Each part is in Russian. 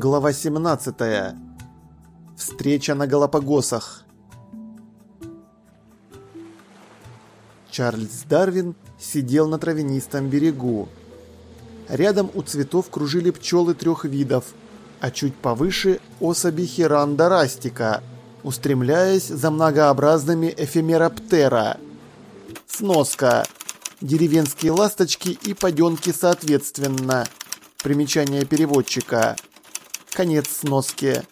Глава 17. Встреча на Галапагосах. Чарльз Дарвин сидел на травянистом берегу. Рядом у цветов кружили пчелы трех видов, а чуть повыше особи хиранда растика, устремляясь за многообразными эфемероптера. Сноска. Деревенские ласточки и паденки соответственно. Примечание переводчика. Конец сноски.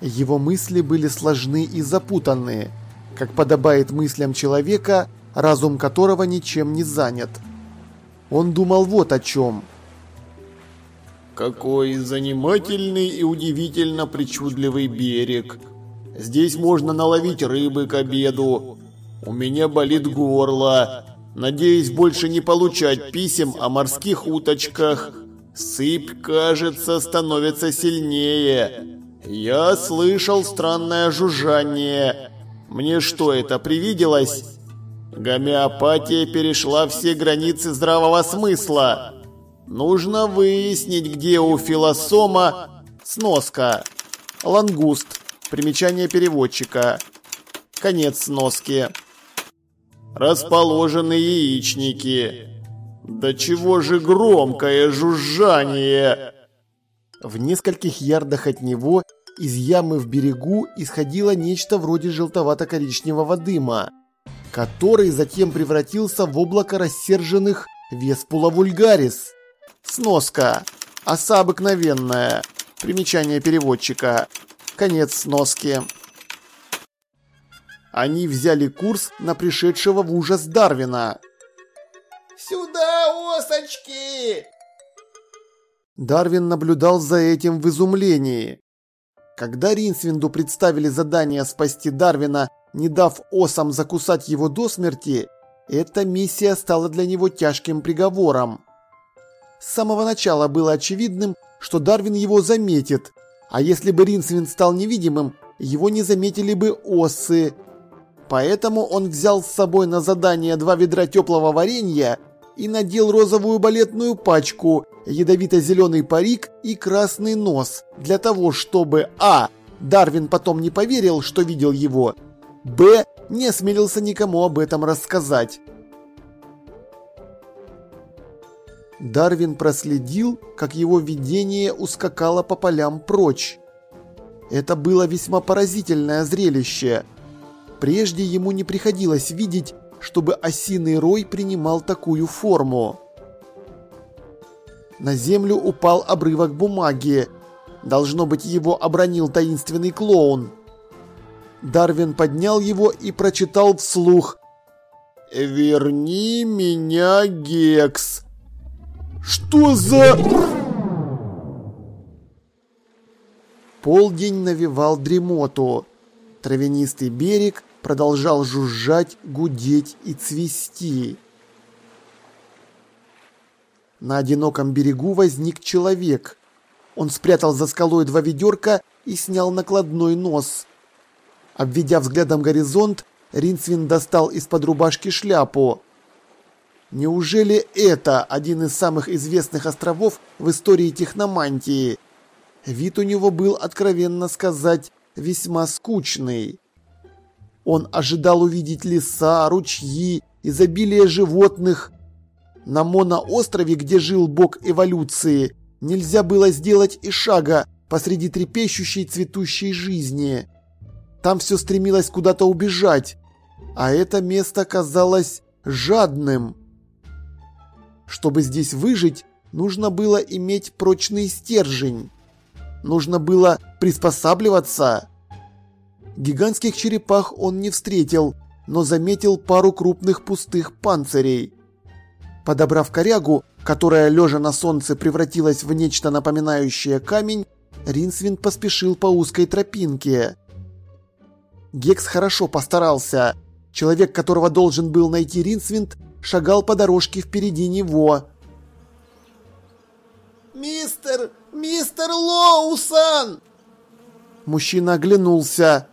Его мысли были сложны и запутанные, как подобает мыслям человека, разум которого ничем не занят. Он думал вот о чем. Какой занимательный и удивительно причудливый берег. Здесь можно наловить рыбы к обеду. У меня болит горло. Надеюсь больше не получать писем о морских уточках. Сыпь, кажется, становится сильнее. Я слышал странное жужжание. Мне что, это привиделось? Гомеопатия перешла все границы здравого смысла. Нужно выяснить, где у филосома сноска. Лангуст. Примечание переводчика. Конец сноски. Расположены яичники. Да чего же громкое жужжание! В нескольких ярдах от него из ямы в берегу исходило нечто вроде желтовато-коричневого дыма, который затем превратился в облако рассерженных Веспула вульгарис. Сноска. Оса обыкновенная. Примечание переводчика. Конец сноски. Они взяли курс на пришедшего в ужас Дарвина. «Сюда, осочки!» Дарвин наблюдал за этим в изумлении. Когда Ринсвинду представили задание спасти Дарвина, не дав осам закусать его до смерти, эта миссия стала для него тяжким приговором. С самого начала было очевидным, что Дарвин его заметит, а если бы Ринсвинд стал невидимым, его не заметили бы осы. Поэтому он взял с собой на задание два ведра теплого варенья и надел розовую балетную пачку, ядовито-зеленый парик и красный нос, для того, чтобы а. Дарвин потом не поверил, что видел его, б. не осмелился никому об этом рассказать. Дарвин проследил, как его видение ускакало по полям прочь. Это было весьма поразительное зрелище. Прежде ему не приходилось видеть, чтобы осиный рой принимал такую форму. На землю упал обрывок бумаги. Должно быть, его обронил таинственный клоун. Дарвин поднял его и прочитал вслух. «Верни меня, Гекс!» «Что за...» Полдень навевал дремоту. Травянистый берег продолжал жужжать, гудеть и цвести. На одиноком берегу возник человек. Он спрятал за скалой два ведерка и снял накладной нос. Обведя взглядом горизонт, Ринсвин достал из-под рубашки шляпу. Неужели это один из самых известных островов в истории техномантии? Вид у него был, откровенно сказать, весьма скучный. Он ожидал увидеть леса, ручьи, изобилие животных. На моноострове, где жил бог эволюции, нельзя было сделать и шага посреди трепещущей цветущей жизни. Там все стремилось куда-то убежать, а это место казалось жадным. Чтобы здесь выжить, нужно было иметь прочный стержень. Нужно было приспосабливаться. Гигантских черепах он не встретил, но заметил пару крупных пустых панцирей. Подобрав корягу, которая, лежа на солнце, превратилась в нечто напоминающее камень, Ринсвинд поспешил по узкой тропинке. Гекс хорошо постарался. Человек, которого должен был найти Ринсвинд, шагал по дорожке впереди него. «Мистер! Мистер Лоусон!» Мужчина оглянулся.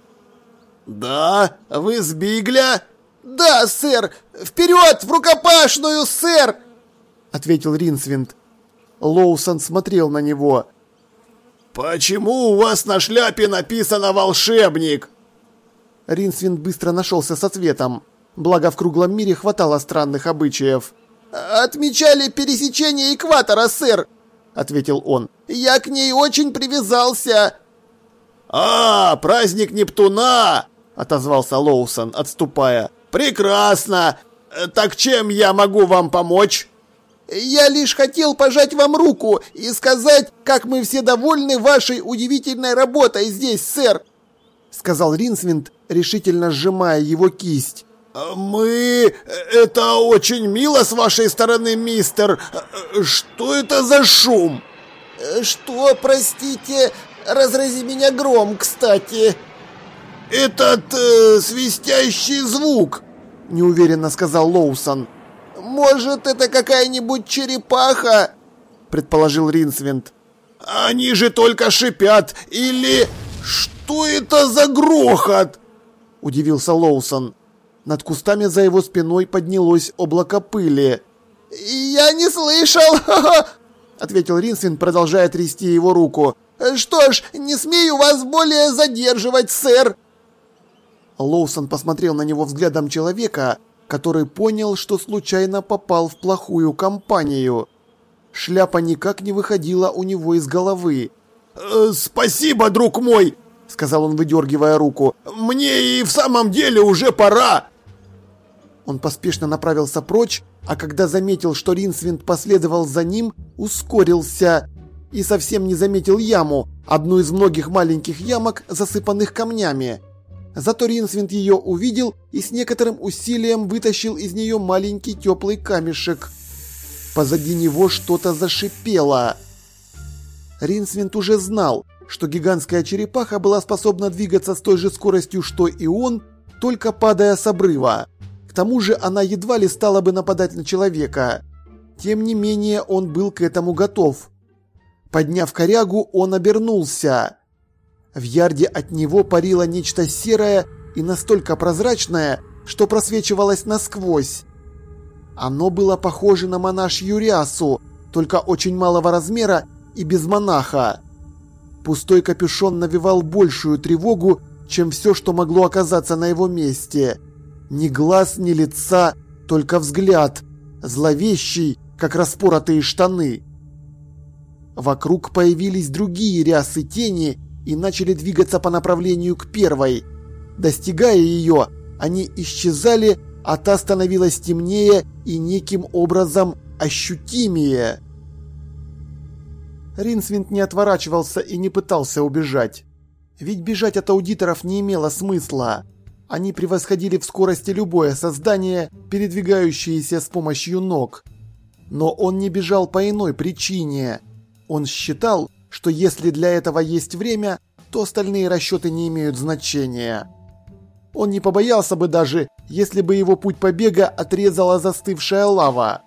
«Да? Вы с Бигля?» «Да, сэр! Вперед, в рукопашную, сэр!» Ответил Ринсвинд. Лоусон смотрел на него. «Почему у вас на шляпе написано «волшебник»?» Ринсвин быстро нашелся с ответом. Благо в круглом мире хватало странных обычаев. «Отмечали пересечение экватора, сэр», — ответил он. «Я к ней очень привязался». «А, праздник Нептуна!» — отозвался Лоусон, отступая. «Прекрасно! Так чем я могу вам помочь?» «Я лишь хотел пожать вам руку и сказать, как мы все довольны вашей удивительной работой здесь, сэр», — сказал Ринсвинд, решительно сжимая его кисть. «Мы... Это очень мило с вашей стороны, мистер. Что это за шум?» «Что, простите, разрази меня гром, кстати?» «Этот э, свистящий звук», — неуверенно сказал Лоусон. «Может, это какая-нибудь черепаха?» — предположил Ринсвинд. «Они же только шипят, или... Что это за грохот?» — удивился Лоусон. Над кустами за его спиной поднялось облако пыли. «Я не слышал!» — ответил Ринсвин, продолжая трясти его руку. «Что ж, не смею вас более задерживать, сэр!» Лоусон посмотрел на него взглядом человека, который понял, что случайно попал в плохую компанию. Шляпа никак не выходила у него из головы. «Э, «Спасибо, друг мой!» — сказал он, выдергивая руку. «Мне и в самом деле уже пора!» Он поспешно направился прочь, а когда заметил, что Ринсвинд последовал за ним, ускорился и совсем не заметил яму, одну из многих маленьких ямок, засыпанных камнями. Зато Ринсвинд ее увидел и с некоторым усилием вытащил из нее маленький теплый камешек. Позади него что-то зашипело. Ринсвинд уже знал, что гигантская черепаха была способна двигаться с той же скоростью, что и он, только падая с обрыва. К тому же она едва ли стала бы нападать на человека. Тем не менее он был к этому готов. Подняв корягу, он обернулся. В ярде от него парило нечто серое и настолько прозрачное, что просвечивалось насквозь. Оно было похоже на монашью рясу, только очень малого размера и без монаха. Пустой капюшон навевал большую тревогу, чем все, что могло оказаться на его месте. Ни глаз, ни лица, только взгляд, зловещий, как распоротые штаны. Вокруг появились другие рясы тени, и начали двигаться по направлению к первой. Достигая ее, они исчезали, а та становилась темнее и неким образом ощутимее. Ринсвинд не отворачивался и не пытался убежать. Ведь бежать от аудиторов не имело смысла. Они превосходили в скорости любое создание, передвигающееся с помощью ног. Но он не бежал по иной причине. Он считал, что если для этого есть время, то остальные расчеты не имеют значения. Он не побоялся бы даже, если бы его путь побега отрезала застывшая лава.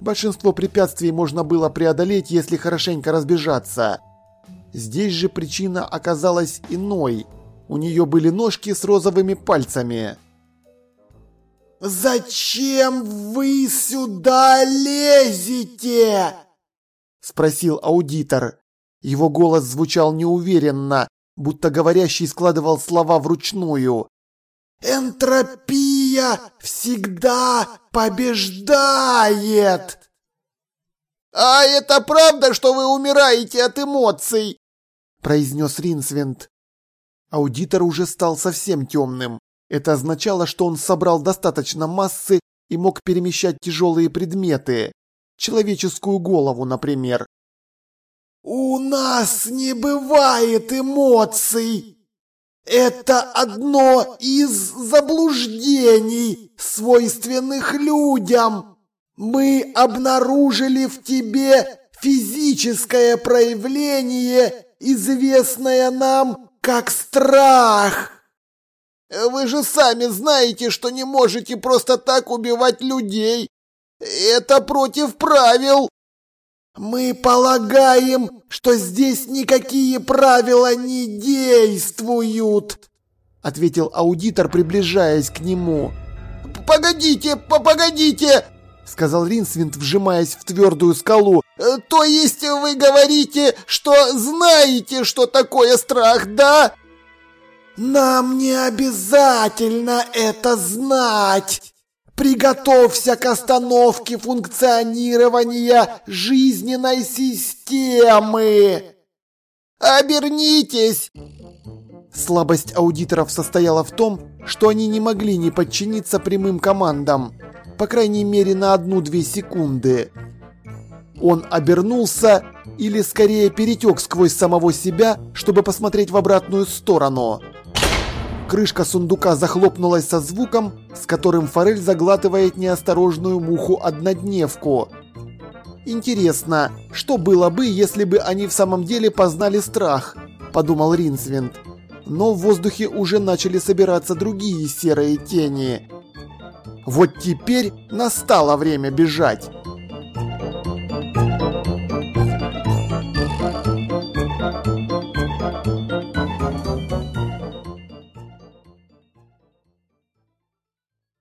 Большинство препятствий можно было преодолеть, если хорошенько разбежаться. Здесь же причина оказалась иной. У нее были ножки с розовыми пальцами. «Зачем вы сюда лезете?» – спросил аудитор. Его голос звучал неуверенно, будто говорящий складывал слова вручную. «Энтропия всегда побеждает!» «А это правда, что вы умираете от эмоций?» произнес Ринсвинд. Аудитор уже стал совсем темным. Это означало, что он собрал достаточно массы и мог перемещать тяжелые предметы. Человеческую голову, например. «У нас не бывает эмоций!» «Это одно из заблуждений, свойственных людям. Мы обнаружили в тебе физическое проявление, известное нам как страх». «Вы же сами знаете, что не можете просто так убивать людей. Это против правил». «Мы полагаем, что здесь никакие правила не действуют», — ответил аудитор, приближаясь к нему. «Погодите, погодите!» — сказал Ринсвинд, вжимаясь в твердую скалу. Э, «То есть вы говорите, что знаете, что такое страх, да?» «Нам не обязательно это знать! Приготовься к остановке функционирования жизненной системы!» «Обернитесь!» Слабость аудиторов состояла в том, что они не могли не подчиниться прямым командам, по крайней мере на одну-две секунды. Он обернулся, или скорее перетек сквозь самого себя, чтобы посмотреть в обратную сторону. Крышка сундука захлопнулась со звуком, с которым форель заглатывает неосторожную муху-однодневку. «Интересно, что было бы, если бы они в самом деле познали страх?» – подумал Ринсвинд но в воздухе уже начали собираться другие серые тени. Вот теперь настало время бежать.